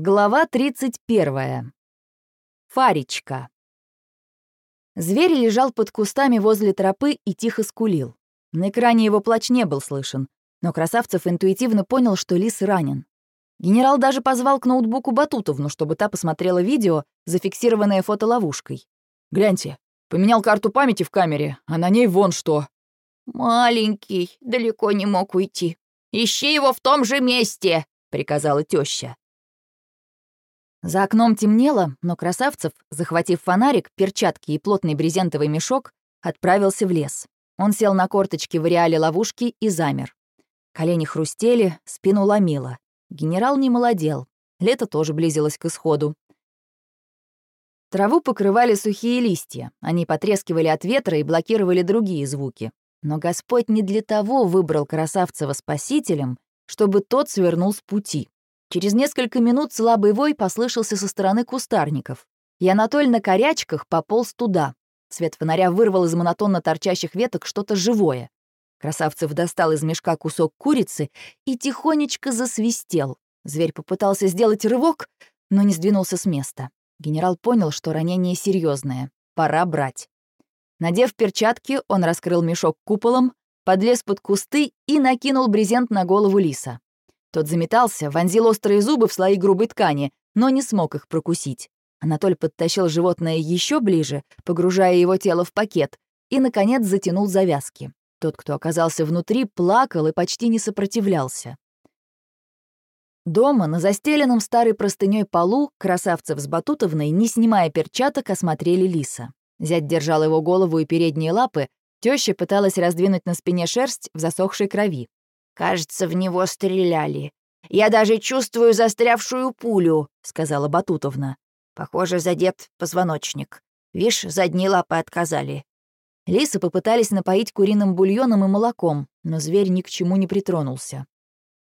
Глава 31. Фаричка. Зверь лежал под кустами возле тропы и тихо скулил. На экране его плач не был слышен, но Красавцев интуитивно понял, что лис ранен. Генерал даже позвал к ноутбуку Батутовну, чтобы та посмотрела видео, зафиксированное фотоловушкой. «Гляньте, поменял карту памяти в камере, а на ней вон что». «Маленький, далеко не мог уйти. Ищи его в том же месте!» — приказала теща. За окном темнело, но Красавцев, захватив фонарик, перчатки и плотный брезентовый мешок, отправился в лес. Он сел на корточки в ареале ловушки и замер. Колени хрустели, спину ломило. Генерал не молодел. Лето тоже близилось к исходу. Траву покрывали сухие листья. Они потрескивали от ветра и блокировали другие звуки. Но Господь не для того выбрал Красавцева спасителем, чтобы тот свернул с пути. Через несколько минут слабый вой послышался со стороны кустарников, и Анатоль на корячках пополз туда. Свет фонаря вырвал из монотонно торчащих веток что-то живое. Красавцев достал из мешка кусок курицы и тихонечко засвистел. Зверь попытался сделать рывок, но не сдвинулся с места. Генерал понял, что ранение серьезное. Пора брать. Надев перчатки, он раскрыл мешок куполом, подлез под кусты и накинул брезент на голову лиса. Тот заметался, вонзил острые зубы в слои грубой ткани, но не смог их прокусить. Анатоль подтащил животное еще ближе, погружая его тело в пакет, и, наконец, затянул завязки. Тот, кто оказался внутри, плакал и почти не сопротивлялся. Дома, на застеленном старой простыней полу, красавцев с Батутовной, не снимая перчаток, осмотрели лиса. Зять держал его голову и передние лапы, теща пыталась раздвинуть на спине шерсть в засохшей крови. «Кажется, в него стреляли. Я даже чувствую застрявшую пулю», — сказала Батутовна. «Похоже, задет позвоночник. Вишь, задние лапы отказали». Лисы попытались напоить куриным бульоном и молоком, но зверь ни к чему не притронулся.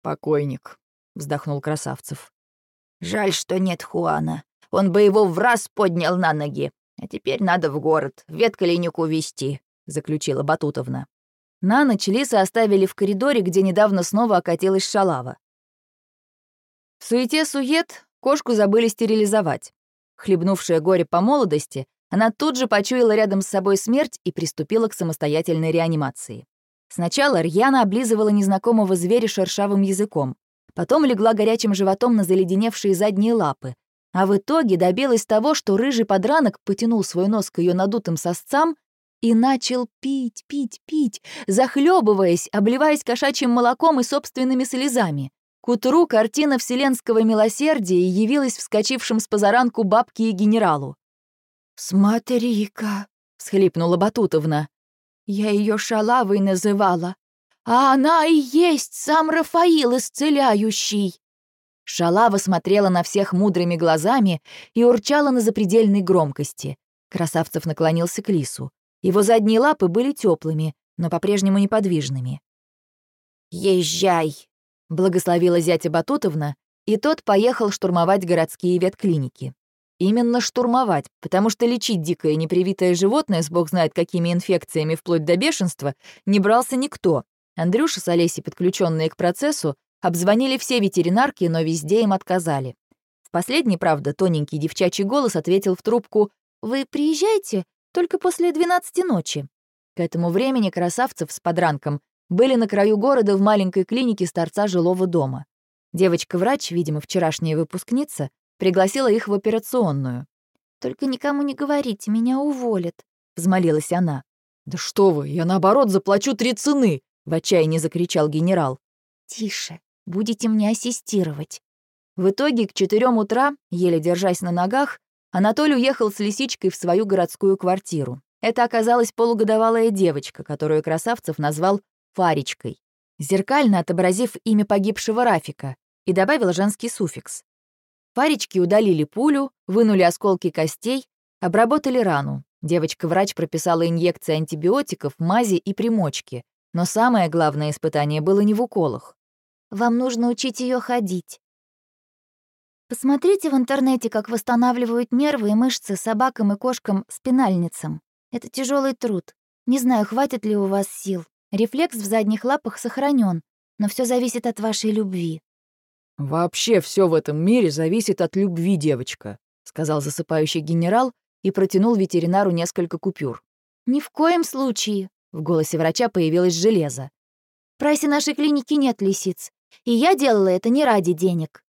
«Покойник», — вздохнул Красавцев. «Жаль, что нет Хуана. Он бы его в раз поднял на ноги. А теперь надо в город, в ветклинику везти», — заключила Батутовна. На ночь Лиса оставили в коридоре, где недавно снова окатилась шалава. В суете-сует кошку забыли стерилизовать. Хлебнувшая горе по молодости, она тут же почуяла рядом с собой смерть и приступила к самостоятельной реанимации. Сначала Рьяна облизывала незнакомого зверя шершавым языком, потом легла горячим животом на заледеневшие задние лапы, а в итоге добилась того, что рыжий подранок потянул свой нос к ее надутым сосцам и начал пить, пить, пить, захлебываясь, обливаясь кошачьим молоком и собственными слезами. К утру картина вселенского милосердия явилась вскочившим с позаранку бабке и генералу. «Смотри-ка», — всхлипнула Батутовна, — «я ее шалавой называла, а она и есть сам Рафаил исцеляющий». Шалава смотрела на всех мудрыми глазами и урчала на запредельной громкости. Красавцев наклонился к лису. Его задние лапы были теплыми, но по-прежнему неподвижными. «Езжай!» — благословила зятя Батутовна, и тот поехал штурмовать городские ветклиники. Именно штурмовать, потому что лечить дикое непривитое животное с бог знает какими инфекциями вплоть до бешенства не брался никто. Андрюша с Олесей, подключенные к процессу, обзвонили все ветеринарки, но везде им отказали. В последний, правда, тоненький девчачий голос ответил в трубку «Вы приезжайте, только после 12 ночи. К этому времени красавцев с подранком были на краю города в маленькой клинике с торца жилого дома. Девочка-врач, видимо, вчерашняя выпускница, пригласила их в операционную. «Только никому не говорите, меня уволят», — взмолилась она. «Да что вы, я наоборот заплачу три цены!» — в отчаянии закричал генерал. «Тише, будете мне ассистировать». В итоге к четырем утра, еле держась на ногах, Анатолий уехал с лисичкой в свою городскую квартиру. Это оказалась полугодовалая девочка, которую Красавцев назвал Фаричкой, зеркально отобразив имя погибшего Рафика, и добавил женский суффикс. Фарички удалили пулю, вынули осколки костей, обработали рану. Девочка-врач прописала инъекции антибиотиков, мази и примочки. Но самое главное испытание было не в уколах. «Вам нужно учить ее ходить», Посмотрите в интернете, как восстанавливают нервы и мышцы собакам и кошкам-спинальницам. Это тяжелый труд. Не знаю, хватит ли у вас сил. Рефлекс в задних лапах сохранен, но все зависит от вашей любви. «Вообще все в этом мире зависит от любви, девочка», сказал засыпающий генерал и протянул ветеринару несколько купюр. «Ни в коем случае», — в голосе врача появилось железо. «В прайсе нашей клиники нет лисиц, и я делала это не ради денег».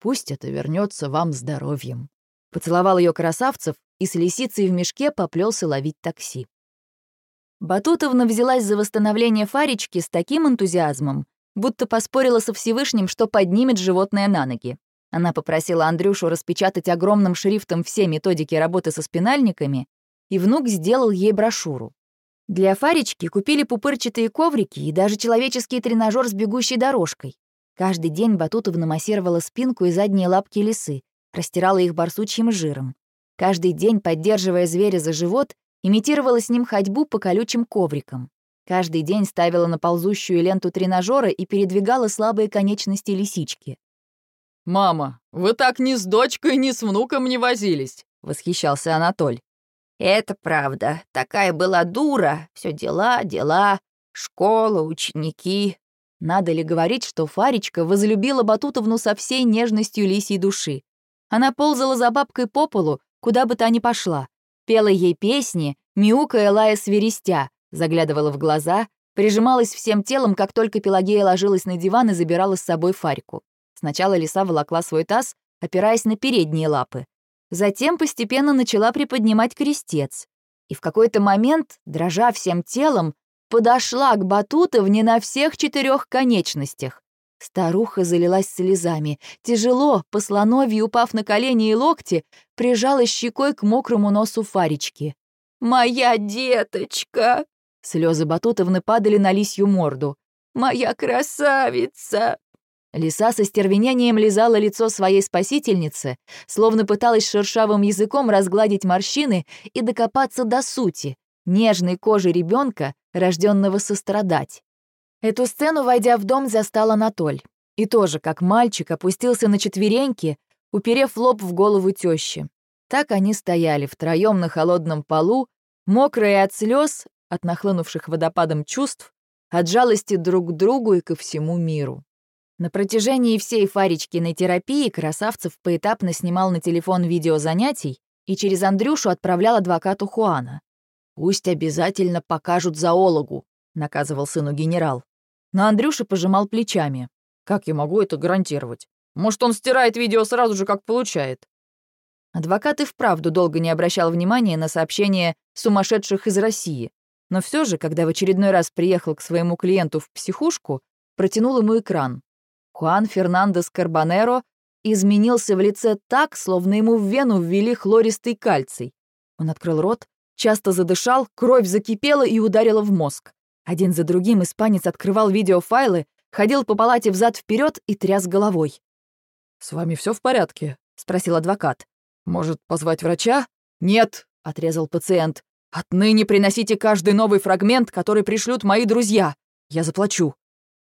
«Пусть это вернется вам здоровьем», — поцеловал ее красавцев и с лисицей в мешке поплелся ловить такси. Батутовна взялась за восстановление Фарички с таким энтузиазмом, будто поспорила со Всевышним, что поднимет животное на ноги. Она попросила Андрюшу распечатать огромным шрифтом все методики работы со спинальниками, и внук сделал ей брошюру. Для Фарички купили пупырчатые коврики и даже человеческий тренажер с бегущей дорожкой. Каждый день Батутовна массировала спинку и задние лапки лисы, растирала их барсучьим жиром. Каждый день, поддерживая зверя за живот, имитировала с ним ходьбу по колючим коврикам. Каждый день ставила на ползущую ленту тренажера и передвигала слабые конечности лисички. «Мама, вы так ни с дочкой, ни с внуком не возились», — восхищался Анатоль. «Это правда. Такая была дура. Все дела, дела, школа, ученики». Надо ли говорить, что Фаречка возлюбила Батутовну со всей нежностью лисьей души? Она ползала за бабкой по полу, куда бы та ни пошла, пела ей песни, мяукая, лая свиристя, заглядывала в глаза, прижималась всем телом, как только Пелагея ложилась на диван и забирала с собой Фарьку. Сначала лиса волокла свой таз, опираясь на передние лапы. Затем постепенно начала приподнимать крестец. И в какой-то момент, дрожа всем телом, подошла к Батутовне на всех четырех конечностях. Старуха залилась слезами. Тяжело, по слоновью упав на колени и локти, прижалась щекой к мокрому носу Фаречки. «Моя деточка!» Слезы Батутовны падали на лисью морду. «Моя красавица!» Лиса со стервенением лизала лицо своей спасительницы, словно пыталась шершавым языком разгладить морщины и докопаться до сути, нежной кожи ребенка, рожденного сострадать. Эту сцену, войдя в дом, застал Анатоль. И тоже, как мальчик, опустился на четвереньки, уперев лоб в голову тещи. Так они стояли втроем на холодном полу, мокрые от слез, от нахлынувших водопадом чувств, от жалости друг к другу и ко всему миру. На протяжении всей Фаричкиной терапии Красавцев поэтапно снимал на телефон видео занятий и через Андрюшу отправлял адвокату Хуана. «Пусть обязательно покажут зоологу», — наказывал сыну генерал. Но Андрюша пожимал плечами. «Как я могу это гарантировать? Может, он стирает видео сразу же, как получает?» Адвокат и вправду долго не обращал внимания на сообщения сумасшедших из России. Но все же, когда в очередной раз приехал к своему клиенту в психушку, протянул ему экран. Хуан Фернандес Карбонеро изменился в лице так, словно ему в вену ввели хлористый кальций. Он открыл рот, часто задышал, кровь закипела и ударила в мозг. Один за другим испанец открывал видеофайлы, ходил по палате взад вперед и тряс головой. «С вами все в порядке?» — спросил адвокат. «Может, позвать врача?» «Нет», — отрезал пациент. «Отныне приносите каждый новый фрагмент, который пришлют мои друзья. Я заплачу».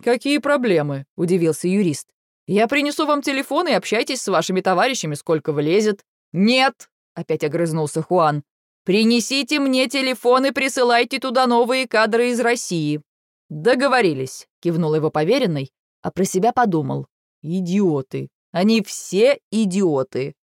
«Какие проблемы?» — удивился юрист. «Я принесу вам телефон и общайтесь с вашими товарищами, сколько влезет». «Нет!» — опять огрызнулся Хуан. «Принесите мне телефон и присылайте туда новые кадры из России». «Договорились», — кивнул его поверенный, а про себя подумал. «Идиоты. Они все идиоты».